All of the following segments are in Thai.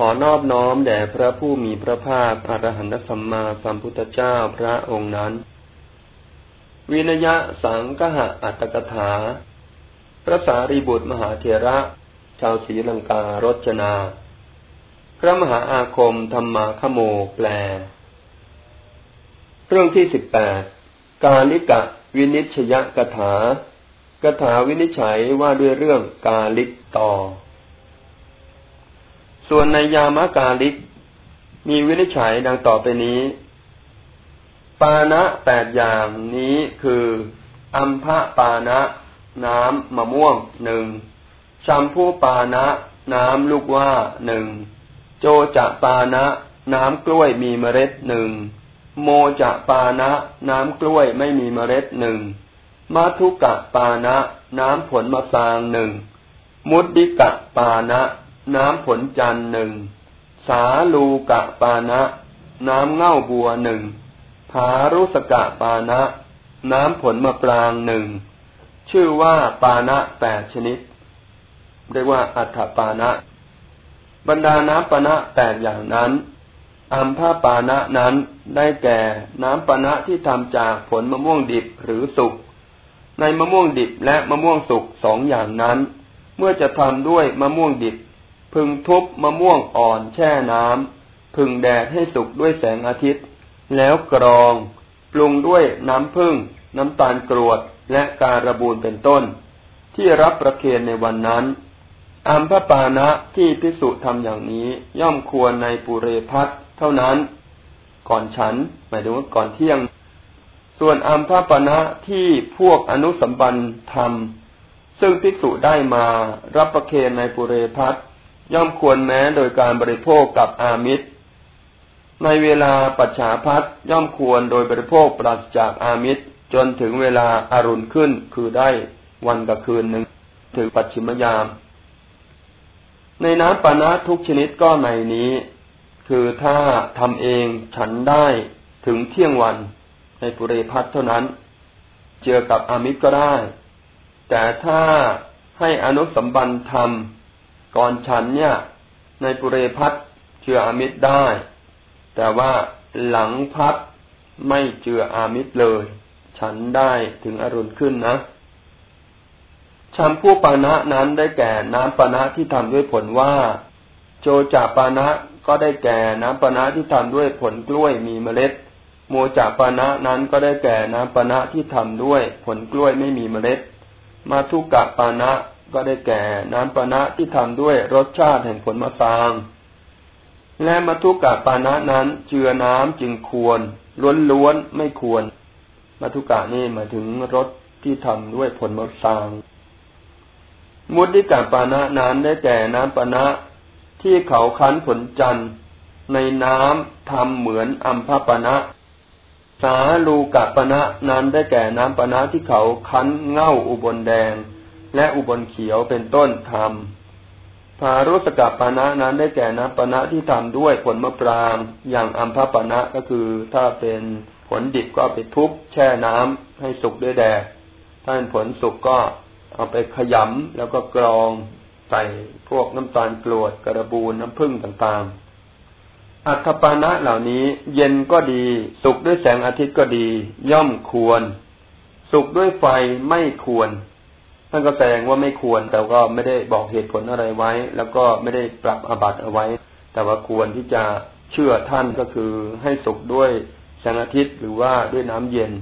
ขอนอบน้อมแด่พระผู้มีพระภาคอรหันตสัมมาสัมพุทธเจ้าพระองค์นั้น วินยะสังกหะอัตตกถา พระสารีบุตรมหาเถระ ชาวศรีลังการจนา พระมหาอาคมธรรมาขโมแปล เรื่องที่สิบแปด กาลิกะวินิชยกถากถาวินิจฉัยว่าด้วยเรื่องกาลิกต่อ ส่วนในยามากาลิก มีวินิจฉัยดังต่อไปนี้ ปานะแปดอย่างนี้คืออัมพะปานะ น้ำมะม่วงหนึ่งชัมพูปานะ น้ำลูกว่าหนึ่งโจจะปานะ น้ำกล้วยมีเมล็ดหนึ่งโมจะปานะ น้ำกล้วยไม่มีเมล็ดหนึ่งมัทุกะปานะ น้ำผลมะสางหนึ่งมุดดิกะปานะ น้ำผลจันหนึ่ง สาลูกะปานะ น้ำเง่าบัวหนึ่งผารุสกะปานะ น้ำผลมะปรางหนึ่ง ชื่อว่าปานะแปดชนิด เรียกว่าอัฏฐปานะ บรรดาน้ำปานะแปดอย่างนั้นอัมพาปานะนั้นได้แก่น้ำปานะที่ทำจากผลมะม่วงดิบหรือสุก ในมะม่วงดิบและมะม่วงสุกสองอย่างนั้น เมื่อจะทำด้วยมะม่วงดิบ พึงทุบมะม่วงอ่อนแช่น้ำ พึงแดดให้สุกด้วยแสงอาทิตย์ แล้วกรอง ปรุงด้วยน้ำผึ้งน้ำตาลกรวดและการระบูนเป็นต้น ที่รับประเคนในวันนั้นอัมพปานะที่พิสุทำอย่างนี้ย่อมควรในปุเรพัทเท่านั้น ก่อนฉัน หมายถึงว่าก่อนเที่ยง ส่วนอัมพปานะที่พวกอนุสัมบันทำซึ่งพิสุได้มารับประเคนในปุเรพัท ย่อมควรแม้โดยการบริโภคกับอามิตร ในเวลาปัจฉาพัดย่อมควรโดยบริโภคปราศจากอามิตร จนถึงเวลาอารุณขึ้นคือได้วันกับคืนหนึ่งถึงปัจฉิมยาม ในน้ำปานะทุกชนิดก็ในนี้ คือถ้าทำเองฉันได้ถึงเที่ยงวัน ในปุเรพัทเท่านั้น เจอกับอามิตรก็ได้ แต่ถ้าให้อนุสัมบันทำ ก่อนฉันเนี่ย ในปุเรพัทเจืออามิตรได้ แต่ว่าหลังพัดไม่เจืออามิตรเลย ฉันได้ถึงอรุณขึ้นนะชัมพูปานะนั้นได้แก่น้ำปานะที่ทำด้วยผลว่า โจจาปานะก็ได้แก่น้ำปานะที่ทำด้วยผลกล้วยมีเมล็ด โมจาปานะนั้นก็ได้แก่น้ำปานะที่ทำด้วยผลกล้วยไม่มีเมล็ด มาทุกะปานะ ก็ได้แก่น้ำปานะที่ทำด้วยรสชาติแห่งผลมะฟางและมัทุกะปานะนั้นเจือน้ำจึงควร ล้วนๆไม่ควรมัทุกะนี่หมายถึงรสที่ทำด้วยผลมะฟางมุติกะปานะนั้นได้แก่น้ำปานะที่เขาคั้นผลจันทร์ในน้ำทำเหมือนอัมพปานะสาลูกะปานะนั้นได้แก่น้ำปานะที่เขาคั้นเง่าอุบลแดง และอุบลเขียวเป็นต้นทำภารุสกับปานะนั้นได้แก่น้ำปานะที่ทำด้วยผลมะปรางอย่างอัมพปานะก็คือถ้าเป็นผลดิบก็ไปทุบแช่น้ำให้สุกด้วยแดดถ้าเป็นผลสุกก็เอาไปขยำแล้วก็กรองใส่พวกน้ำตาลกรวดกระบูนน้ำผึ้งต่างๆ อัฐปานะเหล่านี้เย็นก็ดี สุกด้วยแสงอาทิตย์ก็ดี ย่อมควร สุกด้วยไฟไม่ควร ท่านก็แสดงว่าไม่ควร แต่ก็ไม่ได้บอกเหตุผลอะไรไว้ แล้วก็ไม่ได้ปรับอบัตเอาไว้ แต่ว่าควรที่จะเชื่อท่านก็คือให้สุกด้วยแสงอาทิตย์หรือว่าด้วยน้ำเย็น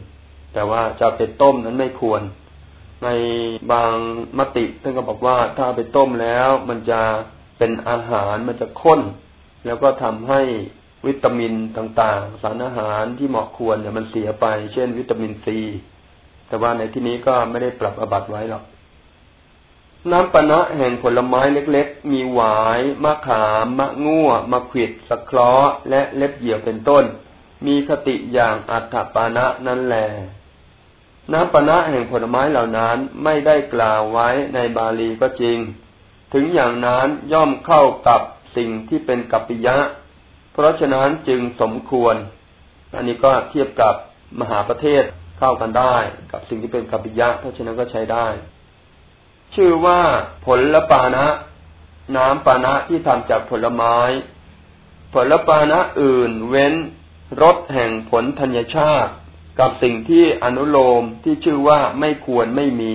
แต่ว่าจะไปต้มนั้นไม่ควร ในบางมติท่านก็บอกว่าถ้าไปต้มแล้วมันจะเป็นอาหารมันจะข้น แล้วก็ทำให้วิตามินต่างๆ สารอาหารที่เหมาะควรเนี่ยมันเสียไป เช่น วิตามินซีแต่ว่าในที่นี้ก็ไม่ได้ปรับอบัตไว้หรอก น้ำปนะแห่งผลไม้เล็กๆ มีหวาย มะขาม มะง่วมะขิดสะเคราะและเล็บเหยี่ยวเป็นต้น มีคติอย่างอัฏฐปานะนั่นแหลน้ำปนะแห่งผลไม้เหล่านั้นไม่ได้กล่าวไว้ในบาลีก็จริง ถึงอย่างนั้นย่อมเข้ากับสิ่งที่เป็นกัปปิยะ เพราะฉะนั้นจึงสมควร อันนี้ก็เทียบกับมหาประเทศเข้ากันได้ กับสิ่งที่เป็นกัปปิยะ เพราะฉะนั้นก็ใช้ได้ ชื่อว่าผลละปานะ น้ำปานะที่ทำจากผลไม้ ผลปานะอื่นเว้นรสแห่งผลธัญชาติ กับสิ่งที่อนุโลมที่ชื่อว่าไม่ควรไม่มี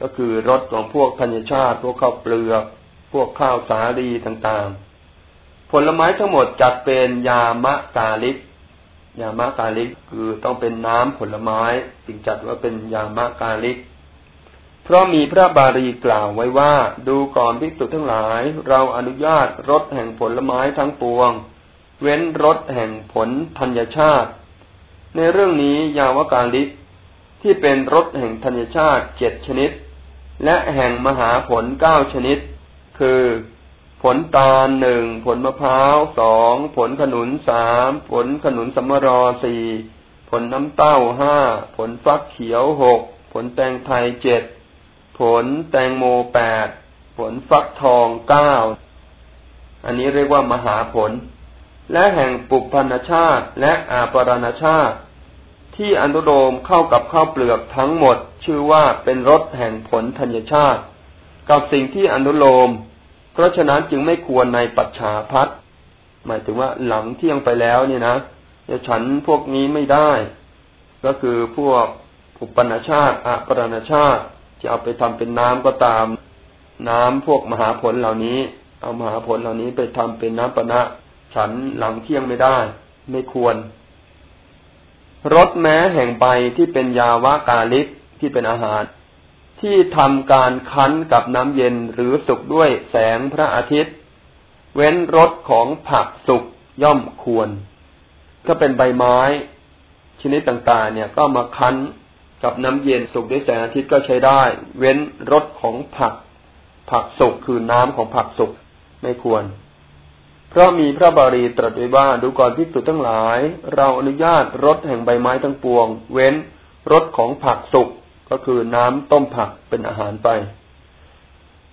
ก็คือรสของพวกธัญชาติ พวกข้าวเปลือก พวกข้าวสาลีต่างๆ ผลไม้ทั้งหมดจัดเป็นยามะกาลิกยามะกาลิกคือต้องเป็นน้ำผลไม้จึงจัดว่าเป็นยามะกาลิก เพราะมีพระบาลีกล่าวไว้ว่า ดูก่อนภิกษุทั้งหลาย เราอนุญาตรสแห่งผลไม้ทั้งปวง เว้นรสแห่งผลธัญชาติ ในเรื่องนี้ยาวกาลิกที่เป็นรสแห่งธัญชาติเจ็ดชนิด และแห่งมหาผลเก้าชนิด คือ ผลตาลหนึ่งผลมะพร้าวสองผลขนุนสามผลขนุนสัมรอสี่ผลน้ำเต้าห้าผลฟักเขียวหกผลแตงไทยเจ็ด ผลแตงโมแปดผลฟักทองเก้าอันนี้เรียกว่ามหาผล และแห่งปุพันชาติและอาปรณชาติ ที่อนุโลมเข้ากับข้าวเปลือกทั้งหมด ชื่อว่าเป็นรสแห่งผลธัญชาติ กับสิ่งที่อนุโลม เพราะฉะนั้นจึงไม่ควรในปัจฉาพัดหมายถึงว่าหลังเที่ยงไปแล้วเนี่ยนะจะฉันพวกนี้ไม่ได้ ก็คือพวกปุปนชาติอปรณชาติ จะเอาไปทำเป็นน้ำก็ตาม น้ำพวกมหาผลเหล่านี้ เอามหาผลเหล่านี้ไปทำเป็นน้ำปนะฉันหลังเที่ยงไม่ได้ ไม่ควรรสแม้แห่งใบที่เป็นยาวากาลิกที่เป็นอาหาร ที่ทำการคั้นกับน้ำเย็นหรือสุกด้วยแสงพระอาทิตย์ เว้นรสของผักสุกย่อมควรก็เป็นใบไม้ ชนิดต่างๆ เนี่ยก็มาคั้น กับน้ำเย็นสุกด้วยแสงอาทิตย์ก็ใช้ได้ เว้นรสของผัก ผักสุกคือน้ำของผักสุกไม่ควร เพราะมีพระบาลีตรัสไว้ว่าดูก่อนพิสุทั้งหลาย เราอนุญาตรสแห่งใบไม้ทั้งปวง เว้นรสของผักสุกก็คือน้ำต้มผักเป็นอาหารไป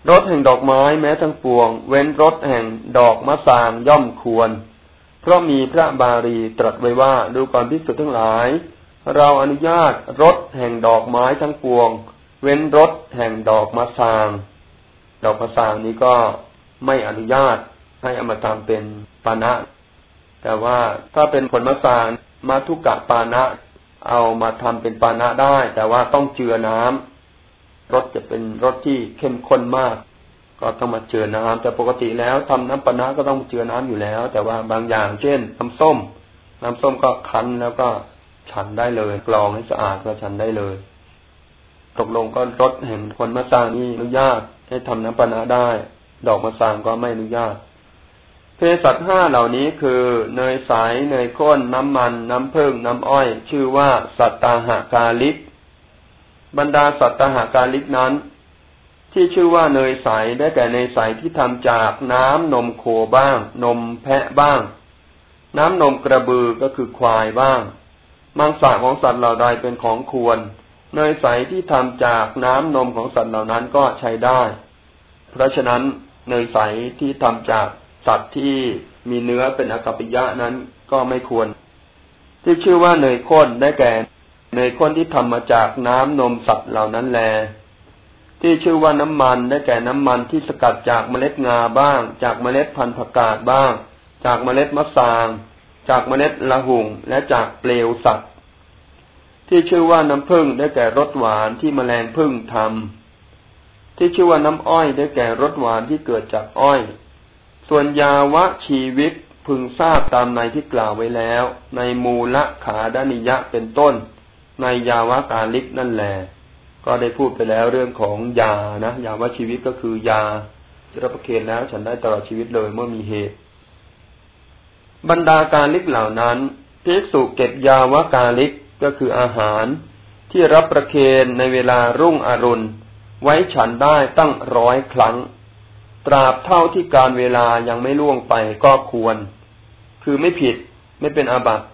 รสแห่งดอกไม้แม้ทั้งปวง เว้นรสแห่งดอกมะสางย่อมควร เพราะมีพระบาลีตรัสไว้ว่าดูก่อนพิสุทั้งหลาย เราอนุญาตรถแห่งดอกไม้ทั้งปวง เว้นรถแห่งดอกมะสาง ดอกมะสางนี้ก็ไม่อนุญาตให้เอามาทำเป็นปานะ แต่ว่าถ้าเป็นผลมะสางมาทุกกะปานะ เอามาทำเป็นปานะได้ แต่ว่าต้องเจือน้ำรสจะเป็นรสที่เข้มข้นมาก ก็ต้องมาเจือน้ำแต่ปกติแล้วทำน้ำปานะก็ต้องเจือน้ำอยู่แล้ว แต่ว่าบางอย่างเช่นน้ำส้ม น้ำส้มก็คั้นแล้วก็ ฉันได้เลยกรองให้สะอาดก็ฉันได้เลย ตกลงก็รถแห่งคนมะสางนี่อนุญาตให้ทำน้ำปนาได้ ดอกมะสางก็ไม่อนุญาตเพสัตห้าเหล่านี้คือเนยใสเนยข้น น้ำมัน น้ำผึ้งน้ำอ้อย ชื่อว่าสัตตาหากาลิก บรรดาสัตตาหากาลิกนั้น ที่ชื่อว่าเนยใสได้แก่เนยใสที่ทำจากน้ำนมโคบ้าง นมแพะบ้าง น้ำนมกระบือก็คือควายบ้าง มังสาของสัตว์เหล่าใดเป็นของควร เนยใสที่ทำจากน้ำนมของสัตว์เหล่านั้นก็ใช้ได้ เพราะฉะนั้นเนยใสที่ทำจากสัตว์ที่มีเนื้อเป็นอกัปปิยะนั้นก็ไม่ควร ที่ชื่อว่าเนยข้นได้แก่ เนยข้นที่ทำมาจากน้ำนมสัตว์เหล่านั้นแล ที่ชื่อว่าน้ำมันได้แก่น้ำมันที่สกัดจากเมล็ดงาบ้าง จากเมล็ดพันธุ์ผักกาดบ้าง จากเมล็ดมะสาง จากเมล็ดละหุงและจากเปลวสัตว์ ที่ชื่อว่าน้ำผึ้งได้แก่รสหวานที่มแมลงผึ้งทำที่ชื่อว่าน้ำอ้อยได้แก่รสหวานที่เกิดจากอ้อย ส่วนยาวะชีวิตพึงทราบตามในที่กล่าวไว้แล้ว ในมูละขาดานิยะเป็นต้น ในยาวะกาลิกนั่นแหละก็ได้พูดไปแล้วเรื่องของยานะยาวะชีวิตก็คือยาจะรับประเคนแล้วฉันได้ตลอดชีวิตเลยเมื่อมีเหตุ บรรดาการลิกเหล่านั้นภิกษุเก็บยาวกาลิกก็คืออาหาร ที่รับประเคนในเวลารุ่งอรุณ ไว้ฉันได้ตั้งร้อยครั้ง ตราบเท่าที่การเวลายังไม่ล่วงไปก็ควร คือไม่ผิดไม่เป็นอาบัติ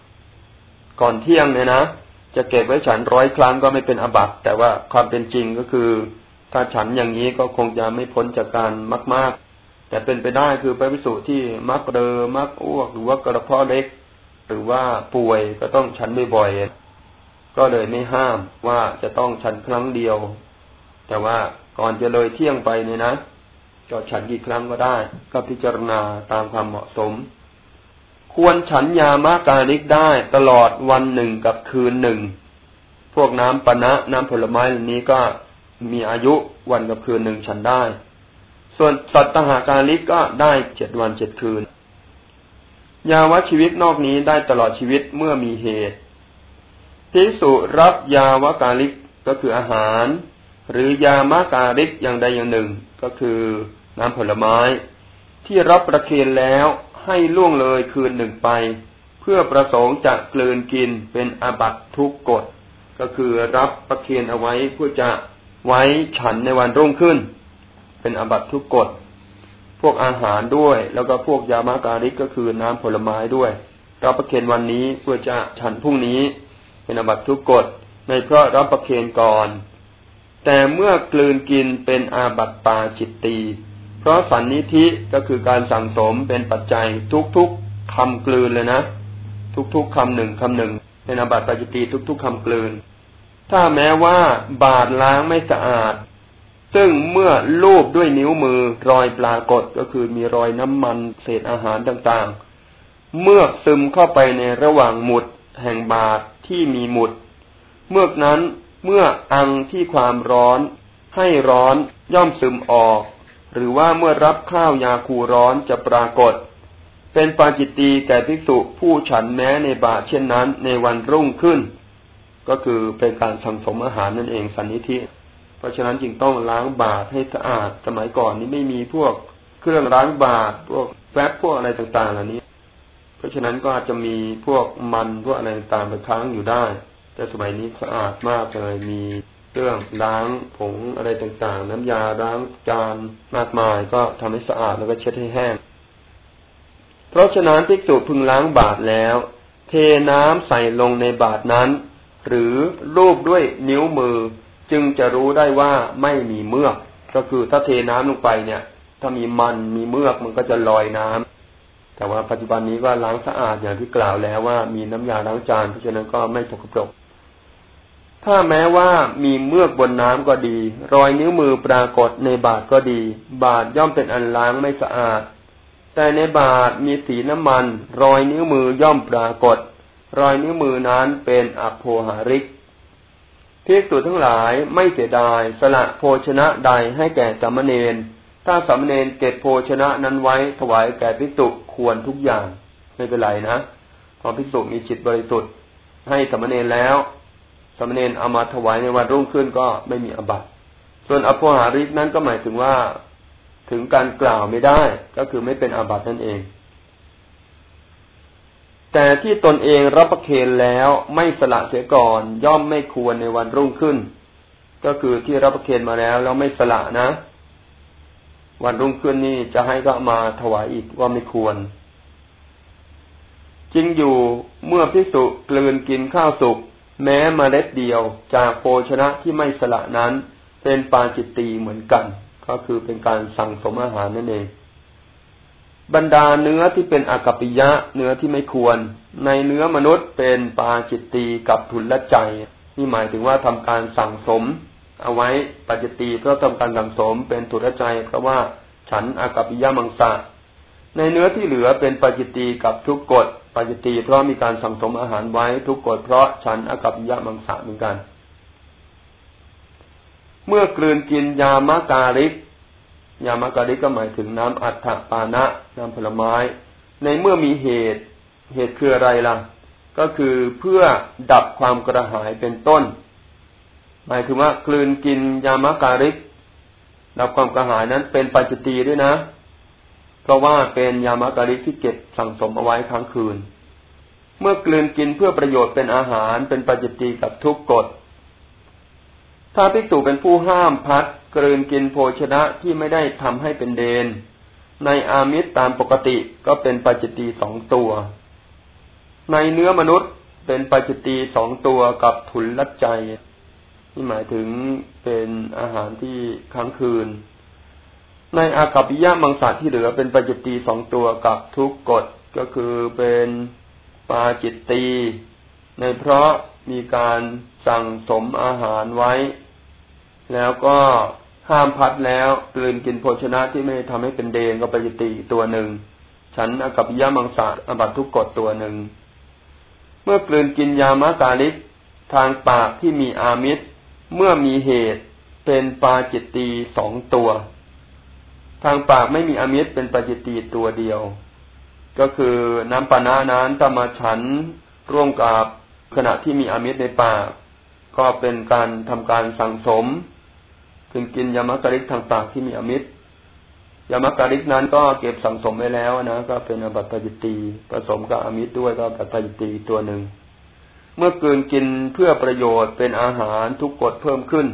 ก่อนเที่ยงเนี่ยนะจะเก็บไว้ฉันร้อยครั้งก็ไม่เป็นอาบัติแต่ว่าความเป็นจริงก็คือ ถ้าฉันอย่างนี้ก็คงจะไม่พ้นจากการมาก ๆ แต่เป็นไปได้คือไปพิสูจน์ที่มักเรอมักอ้วกหรือว่ากระเพาะเล็ก หรือว่าป่วยก็ต้องฉันบ่อยๆก็เลยไม่ห้ามว่าจะต้องฉันครั้งเดียว แต่ว่าก่อนจะเลยเที่ยงไปเนี่ยนะก็ฉันกี่ครั้งก็ได้ ก็พิจารณาตามความเหมาะสม ควรฉันยามากาลิกได้ตลอดวันหนึ่งกับคืนหนึ่ง พวกน้ำปนะน้ำผลไม้เหล่านี้ก็มีอายุวันกับคืนหนึ่งฉันได้ ส่วนสัตตหาการลิกก็ได้เจ็ดวันเจ็ดคืน ยาวชีวิตนอกนี้ได้ตลอดชีวิตเมื่อมีเหตุพิสุรับยาวกาลิกก็คืออาหาร หรือยามะการิกอย่างใดอย่างหนึ่งก็คือน้ำผลไม้ ที่รับประเคนแล้วให้ล่วงเลยคืนหนึ่งไป เพื่อประสงค์จะกลืนกินเป็นอาบัตทุกกฎ ก็คือรับประเคนเอาไว้เพื่อจะไว้ฉันในวันรุ่งขึ้น เป็นอาบัตทุกกฎพวกอาหารด้วย แล้วก็พวกยามาการิกก็คือน้ำผลไม้ด้วยรับประเคนวันนี้เพื่อจะฉันพรุ่งนี้ เป็นอาบัตทุกกฎในเพราะรับประเคนก่อน แต่เมื่อกลืนกินเป็นอาบัตปาจิตตีเพราะสันนิธิก็คือการสั่งสมเป็นปัจจัยทุกๆคำกลืนเลยนะ ทุกๆคำหนึ่งคำหนึ่งเป็นอาบัตปาจิตตีทุกๆคำกลืน ถ้าแม้ว่าบาดล้างไม่สะอาด ซึ่งเมื่อลูบด้วยนิ้วมือรอยปรากฏก็คือมีรอยน้ำมันเศษอาหารต่างๆ เมื่อซึมเข้าไปในระหว่างหมุดแห่งบาดที่มีหมุด เมื่อนั้นเมื่ออังที่ความร้อน ให้ร้อนย่อมซึมออก หรือว่าเมื่อรับข้าวยาคูร้อนจะปรากฏ เป็นปาจิตตีแก่ภิกษุผู้ฉันแม้ในบาทเช่นนั้นในวันรุ่งขึ้น ก็คือเป็นการสังสมอาหารนั่นเองสันนิธิ ราะฉะนั้นจึงต้องล้างบาทให้สะอาดสมัยก่อนนี้ไม่มีพวกเครื่องล้างบาทพวกแฟบพวกอะไรต่างๆเหล่านี้ เพราะฉะนั้นก็อาจจะมีพวกมันพวกอะไรต่างๆไปค้างอยู่ได้ แต่สมัยนี้สะอาดมากเลยมีเครื่องล้างผงอะไรต่างๆ น้ำยาล้างจานมากมายก็ทำให้สะอาดแล้วก็เช็ดให้แห้ง เพราะฉะนั้นภิกษุพึงล้างบาทแล้ว เทน้ำใส่ลงในบาทนั้น หรือรูปด้วยนิ้วมือ จึงจะรู้ได้ว่าไม่มีเมือก ก็คือถ้าเทน้ำลงไปเนี่ย ถ้ามีมันมีเมือกมันก็จะลอยน้ำแต่ว่าปัจจุบันนี้ก็ล้างสะอาดอย่างที่กล่าวแล้วว่ามีน้ำยาล้างจานเพราะฉะนั้นก็ไม่สกปรกถ้าแม้ว่ามีเมือกบนน้ำก็ดี รอยนิ้วมือปรากฏในบาทก็ดี บาทย่อมเป็นอันล้างไม่สะอาด แต่ในบาทมีสีน้ำมัน รอยนิ้วมือย่อมปรากฏ รอยนิ้วมือนั้นเป็นอโภหาริก พิสุทั้งหลายไม่เสียดายสละโภชนะใดให้แก่สามเณรถ้าสามเณรเก็บโภชนะนั้นไว้ถวายแก่พิสุควรทุกอย่าง ไม่เป็นไรนะพอพิสุมีจิตบริสุทธิ์ ให้สามเณรแล้วสมเณรเอามาถวายในวันรุ่งขึ้นก็ไม่มีอบัตส่วนอภหาริกนั้นก็หมายถึงว่าถึงการกล่าวไม่ได้ก็คือไม่เป็นอาบัตินั่นเอง แต่ที่ตนเองรับประเคนแล้วไม่สละเสียก่อนย่อมไม่ควรในวันรุ่งขึ้น ก็คือที่รับประเคนมาแล้วแล้วไม่สละนะ วันรุ่งขึ้นนี่จะให้ก็มาถวายอีกว่าไม่ควรจริงอยู่เมื่อพิสุกลืนกินข้าวสุก แม้มเมล็ดเดียวจากโภชนะที่ไม่สละนั้น เป็นปาจิตตีเหมือนกัน ก็คือเป็นการสั่งสมอาหารนั่นเอง บรรดาเนื้อที่เป็นอากัปปิยะเนื้อที่ไม่ควร ในเนื้อมนุษย์เป็นปาจิตตีกับทุนละใจ นี่หมายถึงว่าทำการสั่งสม เอาไว้ปาจิตตีเพื่อทำการสั่งสมเป็นทุนละใจ เพราะว่าฉันอากัปปิยะมังสะในเนื้อที่เหลือเป็นปาจิตตีกับทุกกฎปาจิตตีเพราะมีการสั่งสมอาหารไว้ทุกกฎเพราะฉันอากับยะมังสะเหมือนกัน เมื่อกลืนกินยามะการิก ยามะการิกก็หมายถึงน้ำอัฏฐปานะน้ำผลไม้ ในเมื่อมีเหตุ เหตุคืออะไรล่ะ ก็คือเพื่อดับความกระหายเป็นต้น หมายถึงว่ากลืนกินยามะการิกดับความกระหายนั้นเป็นปัจจิตีด้วยนะ เพราะว่าเป็นยามะการิกที่เก็บสั่งสมเอาไว้ค้างคืน เมื่อกลืนกินเพื่อประโยชน์เป็นอาหารเป็นปัจจิตีกับทุกกฎถ้าภิกษุเป็นผู้ห้ามพัด กลืนกินโภชนะที่ไม่ได้ทำให้เป็นเดน ในอามิตรตามปกติก็เป็นปัจจิตีสองตัว ในเนื้อมนุษย์เป็นปัจจิตีสองตัวกับทุนลัดใจนี่หมายถึงเป็นอาหารที่ค้างคืน ในอากัปปิยะมังสะที่เหลือเป็นปาจิตตีสองตัวกับทุกกฎก็คือเป็นปาจิตตีในเพราะมีการสั่งสมอาหารไว้ แล้วก็ ห้ามพัดแล้วกลืนกินโภชนะที่ไม่ทำให้เป็นเดนก็ปฏิติตัวหนึ่ง ฉันอกับยามังสาอบัตทุกกฎตัวหนึ่ง เมื่อกลืนกินยามะกาลิกทางปากที่มีอามิตร เมื่อมีเหตุเป็นปาจิตตีสองตัว ทางปากไม่มีอามิตรเป็นปาจิตตีตัวเดียว ก็คือน้ำปานานั้นถ้ามาฉันร่วมกับขณะที่มีอามิตรในปาก ก็เป็นการทำการสังสม ถึงกินยามะกริกทางปากที่มีอมิตรยามะกริกนั้นก็เก็บสังสมไว้แล้วนะก็เป็นอบัตปจิตีผสมกับอมิตรด้วยก็บัตปจิตีตัวหนึ่ง เมื่อกินกินเพื่อประโยชน์เป็นอาหารทุกกฎเพิ่มขึ้น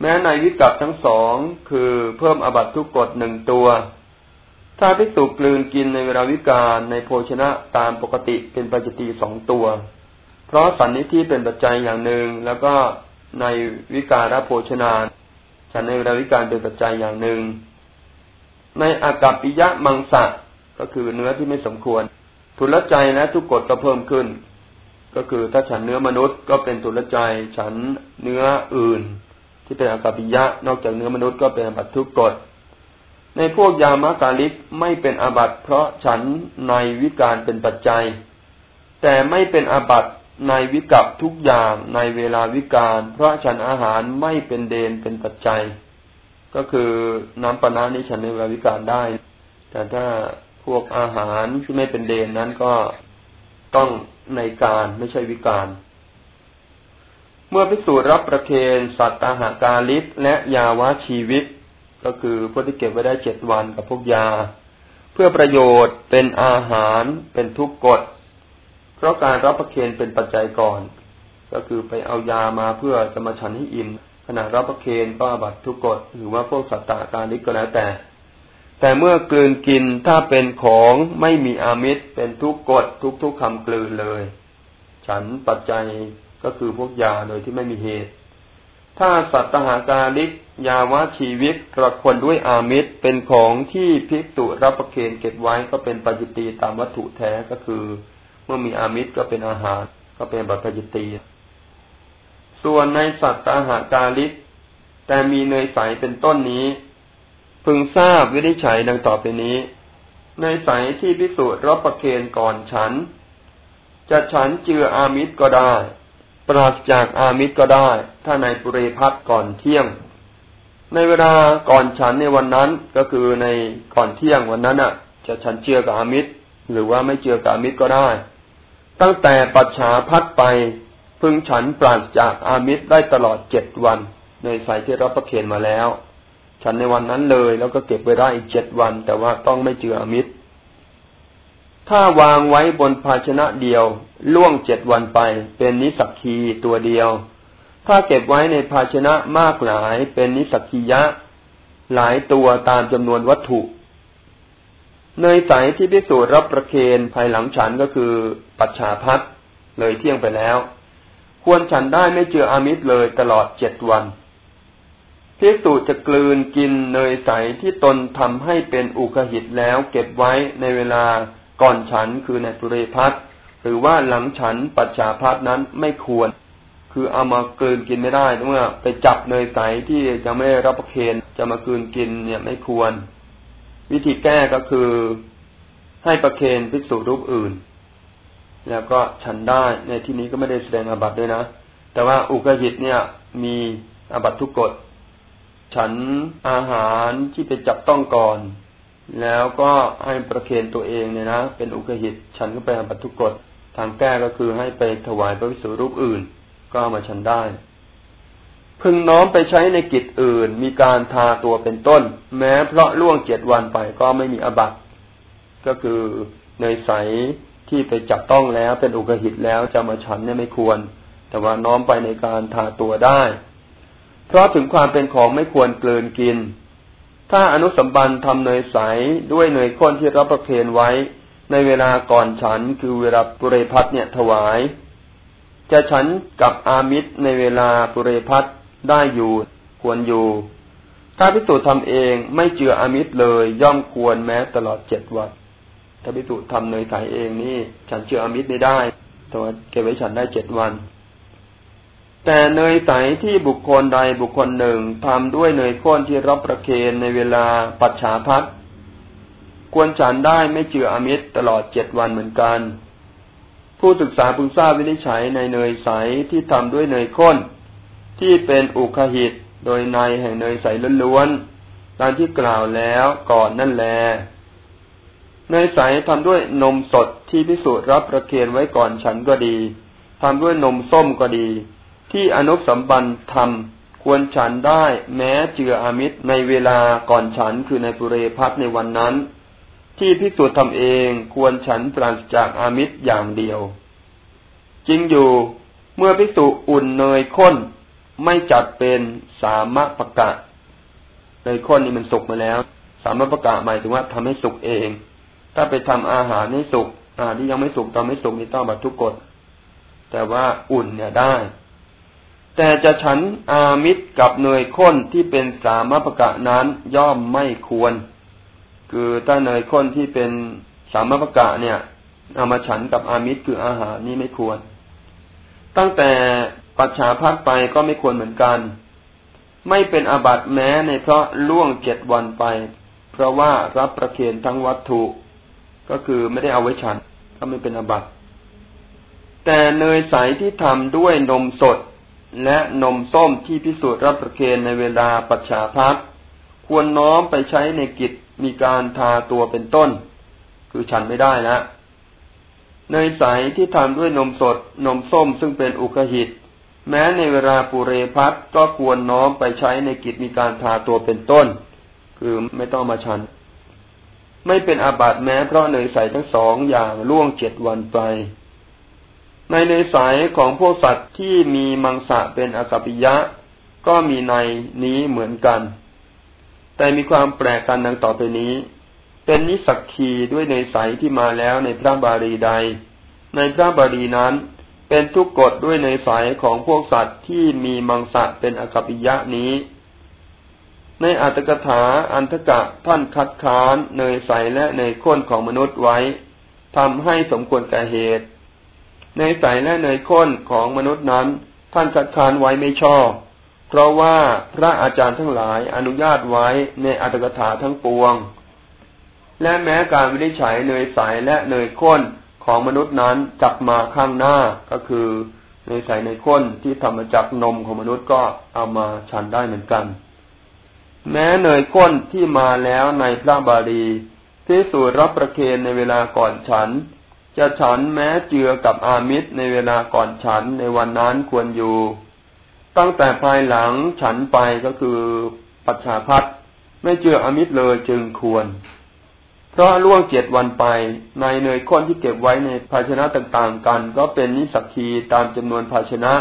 แม้ในวิกัปทั้งสองคือเพิ่มอบัตทุกกฎหนึ่งตัวถ้าพิสูจกลืนกินในเวลาวิกาลในโภชนะตามปกติเป็นปัจจิตีสองตัว เพราะสันนิธิเป็นปัจจัยอย่างหนึ่งแล้วก็ในวิการะโภชนา ฉันในเวลาวิการเป็นปัจจัยอย่างหนึ่ง ในอากัปปิยะมังสะก็คือเนื้อที่ไม่สมควร ทุลใจและทุกกฎก็เพิ่มขึ้น ก็คือถ้าฉันเนื้อมนุษย์ก็เป็นตุลใจฉันเนื้ออื่น ที่เป็นอากัปิยะนอกจากเนื้อมนุษย์ก็เป็นอาบัตทุกกฎในพวกยามากาลิกไม่เป็นอาบัตเพราะฉันในวิการเป็นปัจจัย แต่ไม่เป็นอาบัต ในวิกับทุกอย่างในเวลาวิการเพราะฉันอาหารไม่เป็นเดนเป็นปัจจัย ก็คือน้ำปนานี้ฉันในเวลาวิการได้ แต่ถ้าพวกอาหารที่ไม่เป็นเดนนั้นก็ต้องในการไม่ใช่วิการ เมื่อพิสูจน์รับประเคนสัตตาหากาลิศและยาวะชีวิต ก็คือพวกที่เก็บไว้ได้เจ็ดวันกับพวกยา เพื่อประโยชน์เป็นอาหารเป็นทุกกฎ เพราะการรับประเคนเป็นปัจจัยก่อน ก็คือไปเอายามาเพื่อจะมาฉันให้อิ่มขณะรับประเคนก็บัตทุกกฎหรือว่าพวกสัตตาการลิศก็แล้วแต่ แต่เมื่อกลืนกินถ้าเป็นของไม่มีอามิตรเป็นทุกกฎทุกทุกคำกลืนเลย ฉันปัจจัยก็คือพวกยาโดยที่ไม่มีเหตุ ถ้าสัตหาการิกยาวะชีวิตกระคนด้วยอามิตรเป็นของที่ภิกษุรับประเคนเก็บไว้ก็เป็นปัจจิตีตามวัตถุแท้ก็คือ เมื่อมีอามิตรก็เป็นอาหาร ก็เป็นบัพปัจจิตี ส่วนในสัตตหาการิก แต่มีเนยใสเป็นต้นนี้ พึงทราบวินิจฉัยดังต่อไปนี้ในสายที่พิสูจน์รับประเคนก่อนฉัน จะฉันเจืออามิตรก็ได้ ปราศจากอามิตรก็ได้ ถ้าในปุเรพัทก่อนเที่ยง ในเวลาก่อนฉันในวันนั้นก็คือในก่อนเที่ยงวันนั้นอะ จะฉันเจือกับอามิตรหรือว่าไม่เจือกับอามิตรก็ได้ ตั้งแต่ปัจฉาพัดไปพึงฉันปราศจากอามิตรได้ตลอดเจ็ดวัน ในสายที่รับประเคนมาแล้ว ฉันในวันนั้นเลยแล้วก็เก็บไว้ได้อีกเจ็ดวัน แต่ว่าต้องไม่เจืออมิตร ถ้าวางไว้บนภาชนะเดียว ล่วงเจ็ดวันไป เป็นนิสักคีตัวเดียว ถ้าเก็บไว้ในภาชนะมากหลายเป็นนิสักคียะ หลายตัวตามจำนวนวัตถุ เนยใสที่พิสูจน์รับประเคนภายหลังฉันก็คือปัจฉาพัดเลยเที่ยงไปแล้ว ควรฉันได้ไม่เจืออามิตรเลยตลอดเจ็ดวันพิสูจจะกลืนกินเนยใสที่ตนทำให้เป็นอุคหิตแล้วเก็บไว้ในเวลาก่อนฉันคือในปุเรพัทหรือว่าหลังฉันปัจฉาพัทนั้นไม่ควร คือเอามากลืนกินไม่ได้เมื่อไปจับเนยใสที่ยังไม่รับประเคนจะมากลืนกินเนี่ยไม่ควร วิธีแก้ก็คือให้ประเคนภิกษุรูปอื่น แล้วก็ฉันได้ในที่นี้ก็ไม่ได้แสดงอาบัตด้วยนะ แต่ว่าอุกหิตเนี่ย มีอาบัตทุกกฎฉันอาหารที่ไปจับต้องก่อน แล้วก็ให้ประเคนตัวเองเนี่ยนะเป็นอุกหิตฉันก็ไปอาบัตทุกกฎทางแก้ก็คือให้ไปถวายพระวิสุรูปอื่น ก็มาฉันได้ พึงน้อมไปใช้ในกิจอื่น มีการทาตัวเป็นต้น แม้เพราะล่วงเจ็ดวันไปก็ไม่มีอบัตก็คือเนยใสที่ไปจับต้องแล้วเป็นอุกหิตแล้วจะมาฉันเนี่ยไม่ควร แต่ว่าน้อมไปในการทาตัวได้ เพราะถึงความเป็นของไม่ควรเกลืนกิน ถ้าอนุสัมบันทำเนยใสด้วยเนยข้นที่รับประเคนไว้ ในเวลาก่อนฉันคือเวลาปุเรพัทเนี่ยถวาย จะฉันกับอามิตรในเวลาปุเรพัท ได้อยู่ ควรอยู่ ถ้าพิสูจน์ทำเองไม่เจืออมิตรเลย ย่อมควรแม้ตลอดเจ็ดวัน ถ้าพิสูจน์ทำเนยใสเองนี่ ฉันเจืออมิตรไม่ได้แต่ว่าเก็บไว้ฉันได้เจ็ดวัน แต่เนยใสที่บุคคลใดบุคคลหนึ่งทำด้วยเนยข้นที่รับประเคนในเวลาปัจฉาพัดควรฉันได้ไม่เจืออมิตรตลอดเจ็ดวันเหมือนกัน ผู้ศึกษาพึงทราบวินิจฉัยในเนยใสที่ทำด้วยเนยข้น ที่เป็นอุคหิตโดยในแห่งเนยใสล้วนๆดังที่กล่าวแล้วก่อนนั่นแลเนยใสทำด้วยนมสดที่พิสูจน์รับประเคนไว้ก่อนฉันก็ดีทำด้วยนมส้มก็ดี ที่อนุสัมบันทำควรฉันได้แม้เจืออามิตรในเวลาก่อนฉันคือในปุเรพัทในวันนั้น ที่พิสูจน์ทำเองควรฉันปราศจากอามิตรอย่างเดียว จริงอยู่เมื่อพิสูจอุ่นเนยข้น ไม่จัดเป็นสามะปะกะเนยข้นนี่มันสุกมาแล้ว สามะปะกะหมายถึงว่าทำให้สุกเอง ถ้าไปทำอาหารให้สุกอาหารที่ยังไม่สุกตอนไม่สุกนี่ต้องบัตทุกกฎแต่ว่าอุ่นเนี่ยได้ แต่จะฉันอามิตรกับเนยข้นที่เป็นสามะปะกะนั้นย่อมไม่ควร คือถ้าเนยข้นที่เป็นสามะปะกะเนี่ยเอามาฉันกับอามิตรคืออาหารนี่ไม่ควร ตั้งแต่ ปัจฉาพักไปก็ไม่ควรเหมือนกัน ไม่เป็นอาบัติแม้ในเพราะล่วงเจ็ดวันไป เพราะว่ารับประเคนทั้งวัตถุ ก็คือไม่ได้เอาไว้ฉันก็ไม่เป็นอาบัตแต่เนยใสที่ทำด้วยนมสด และนมส้มที่พิสูจน์รับประเคนในเวลาปัจฉาพักควรน้อมไปใช้ในกิจมีการทาตัวเป็นต้น คือฉันไม่ได้นะเนยใสที่ทำด้วยนมสด นมส้มซึ่งเป็นอุคหิต แม้ในเวลาปุเรพัทก็ควรน้อมไปใช้ในกิจมีการทาตัวเป็นต้น คือไม่ต้องมาฉัน ไม่เป็นอาบัติแม้เพราะเนยใสทั้งสองอย่างล่วงเจ็ดวันไป ในเนยใสของพวกสัตว์ที่มีมังสะเป็นอกัปปิยะ ก็มีในนี้เหมือนกัน แต่มีความแปลกกันดังต่อไปนี้ เป็นนิสักคีด้วยเนยใสที่มาแล้วในพระบาลีใด ในพระบาลีนั้น เป็นทุกกฎด้วยเนยใสของพวกสัตว์ที่มีมังสะเป็นอกัปิยะนี้ ในอัตถกถาอันทกะท่านคัดค้านเนยใสและเนยข้นของมนุษย์ไว้ทำให้สมควรแก่เหตุเนยใสและเนยข้นของมนุษย์นั้น ท่านคัดค้านไว้ไม่ชอบ เพราะว่าพระอาจารย์ทั้งหลายอนุญาตไว้ในอัตถกถาทั้งปวง และแม้การวินิจฉัยเนยใสและเนยข้น ของมนุษย์นั้นจับมาข้างหน้าก็คือเนยใสเนข้นที่ทำมาจากนมของมนุษย์ก็เอามาฉันได้เหมือนกัน แม้เนยข้นที่มาแล้วในพระบาลีที่สูตรรับประเคนในเวลาก่อนฉัน จะฉันแม้เจือกับอามิตรในเวลาก่อนฉันในวันนั้นควรอยู่ ตั้งแต่ภายหลังฉันไปก็คือปัจฉาพัดไม่เจืออามิตรเลยจึงควร เพราะล่วงเจ็ดวันไป ในเนยข้นที่เก็บไว้ในภาชนะต่างๆกัน ก็เป็นนิสักคีตามจำนวนภาชนะ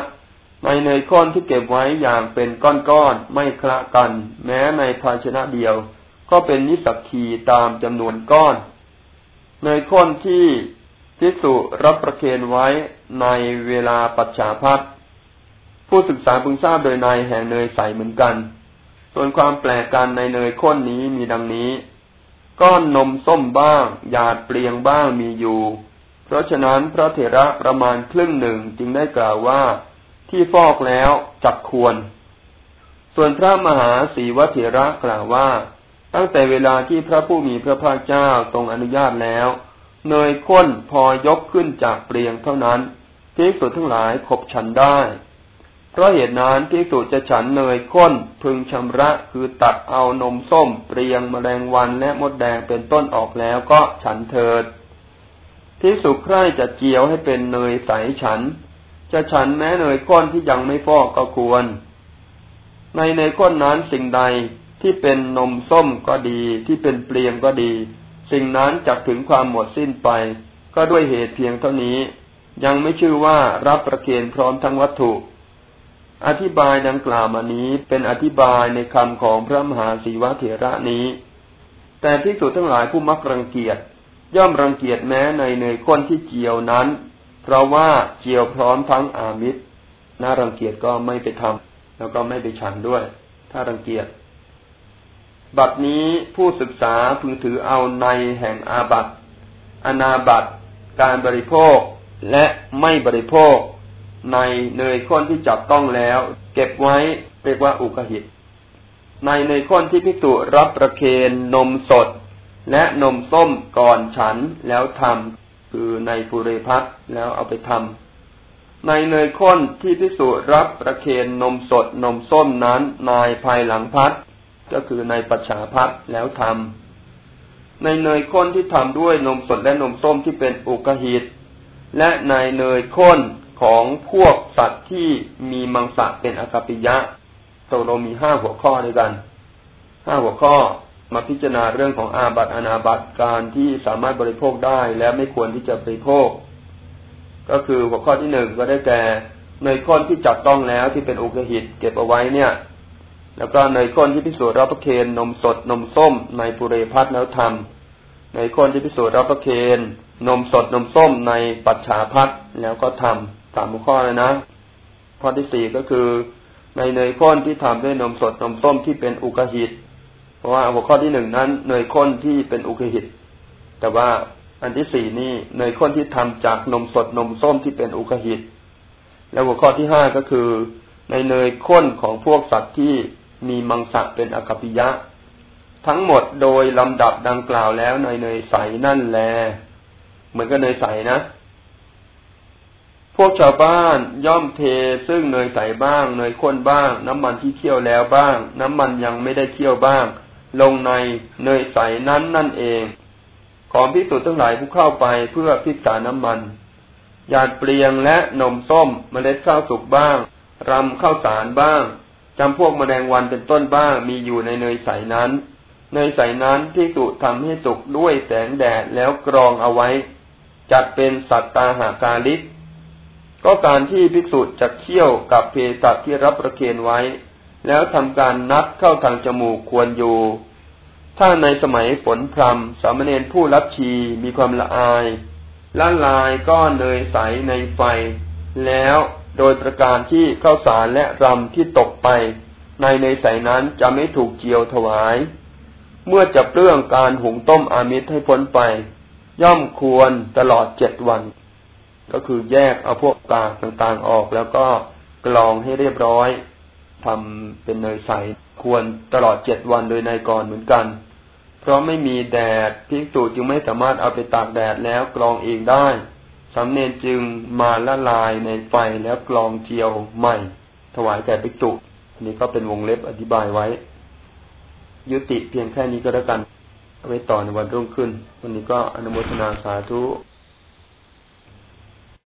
ในเนยข้นที่เก็บไว้อย่างเป็นก้อนๆไม่คละกัน แม้ในภาชนะเดียว ก็เป็นนิสักคีตามจำนวนก้อนเนยข้นที่ทิสุรับประเคนไว้ในเวลาปัจฉาพัดผู้ศึกษาพึงทราบโดยในแห่งเนยใสเหมือนกัน ส่วนความแปลกกันในเนยข้นนี้มีดังนี้ ก้อนนมส้มบ้าง หยาดเปลียงบ้างมีอยู่ เพราะฉะนั้นพระเถระประมาณครึ่งหนึ่งจึงได้กล่าวว่า ที่ฟอกแล้วจักควร ส่วนพระมหาสีวเถระกล่าวว่า ตั้งแต่เวลาที่พระผู้มีพระภาคเจ้าทรงอนุญาตแล้วเนยข้นพอยกขึ้นจากเปลียงเท่านั้นพิสุดทั้งหลายขบฉันได้ เพราะเหตุนั้นพิสุจะฉันเนยข้นพึงชำระคือตัดเอานมส้มเปลียงมแมลงวันและมดแดงเป็นต้นออกแล้วก็ฉันเถิดพิสุใคร่จะเจียวให้เป็นเนยใสฉัน จะฉันแม้เนยข้นที่ยังไม่ฟอกก็ควร ในเนยข้นนั้นสิ่งใดที่เป็นนมส้มก็ดี ที่เป็นเปลียงก็ดี สิ่งนั้นจักถึงความหมดสิ้นไป ก็ด้วยเหตุเพียงเท่านี้ ยังไม่ชื่อว่ารับประเคนพร้อมทั้งวัตถุ อธิบายดังกล่าวมานี้เป็นอธิบายในคำของพระมหาศีวะเถระนี้ แต่ที่สุดทั้งหลายผู้มักรังเกียจย่อมรังเกียจแม้ในเนยข้นที่เจียวนั้น เพราะว่าเจียวพร้อมทั้งอามิตรน่ารังเกียจก็ไม่ไปทำแล้วก็ไม่ไปฉันด้วย ถ้ารังเกียจ บัดนี้ผู้ศึกษาพึงถือเอาในแห่งอาบัตอนาบัตการบริโภคและไม่บริโภค ในเนยข้นที่จับต้องแล้ว เก็บไว้เรียกว่าอุกหิต ในเนยข้นที่พิกษุรับประเคนนมสด และนมส้มก่อนฉันแล้วทำคือในภูเรพักแล้วเอาไปทำในเนยข้นที่พิสูรับประเคนนมสดนมส้มนั้นนายภายหลังพัดก็คือในปัจฉาพัดแล้วทำในเนยข้นที่ทำด้วยนมสดและนมส้มที่เป็นอุกหิตและในเนยข้น ของพวกสัตว์ที่มีมังสะเป็นอากาปิยะตกลงมีห้าหัวข้อด้วยกันห้าหัวข้อมาพิจารณาเรื่องของอาบัติอนาบัติการที่สามารถบริโภคได้และไม่ควรที่จะบริโภค ก็คือหัวข้อที่หนึ่งก็ได้แก่เนยข้นที่จับต้องแล้วที่เป็นอุกหิตเก็บเอาไว้เนี่ย แล้วก็เนยข้นที่พิสูจน์รับประเคนนมสดนมส้มในปุเรพัทแล้วทำเนยข้นที่พิสูจน์รับประเคนนมสดนมส้มในปัจฉาพัทแล้วก็ทำ สามหัวข้อเลยนะข้อที่สี่ก็คือ ในเนยข้นที่ทำด้วยนมสดนมส้มที่เป็นอุกหิต เพราะว่าหัวข้อที่หนึ่งนั้นเนยข้นที่เป็นอุกหิต แต่ว่าอันที่สี่นี่เนยข้นที่ทำจากนมสดนมส้มที่เป็นอุกหิต แล้วหัวข้อที่ห้าก็คือ ในเนยข้นของพวกสัตว์ที่มีมังสะเป็นอกัปิยะ ทั้งหมดโดยลำดับดังกล่าวแล้วในเนยใสนั่นแล เหมือนกับเนยใสนะ พวกชาวบ้านย่อมเทซึ่งเนยใสบ้าง เนยข้นบ้าง น้ำมันที่เคี่ยวแล้วบ้าง น้ำมันยังไม่ได้เคี่ยวบ้าง ลงในเนยใสนั้นนั่นเอง ของพิสูจน์ทั้งหลายผู้เข้าไปเพื่อพิจารน้ำมันหยาดเปลียงและนมส้มเมล็ดข้าวสุกบ้างรำข้าวสารบ้างจำพวกแมลงวันเป็นต้นบ้างมีอยู่ในเนยใสนั้น เนยใสนั้นพิสูจทำให้สุกด้วยแสงแดดแล้วกรองเอาไว้ จัดเป็นสัตตาหาการลิก ก็การที่ภิกษุจะเคี่ยวกับเพสัตที่รับประเคนไว้ แล้วทำการนัดเข้าทางจมูกควรอยู่ ถ้าในสมัยฝนพรำสามเณรผู้รับชีมีความละอายละลายก้อนเนยใสในไฟ แล้วโดยประการที่เข้าสารและรำที่ตกไป ในเนยใสนั้นจะไม่ถูกเจียวถวาย เมื่อจะเปลื้องการหุงต้มอามิตรให้พ้นไป ย่อมควรตลอดเจ็ดวัน ก็คือแยกเอาพวกกากต่างๆออก แล้วก็กรองให้เรียบร้อยทำเป็นเนยใสควรตลอดเจ็ดวันโดยในก่อนเหมือนกัน เพราะไม่มีแดดพิกษุจึงไม่สามารถเอาไปตากแดดแล้วกรองเองได้สำเนนจึงมาละลายในไฟแล้วกรองเจียวใหม่ ถวายแก่ภิกษุนี่ก็เป็นวงเล็บอธิบายไว้ ยุติเพียงแค่นี้ก็แล้วกันเอาไว้ต่อในวันรุ่งขึ้น วันนี้ก็อนุโมทนาสาธุ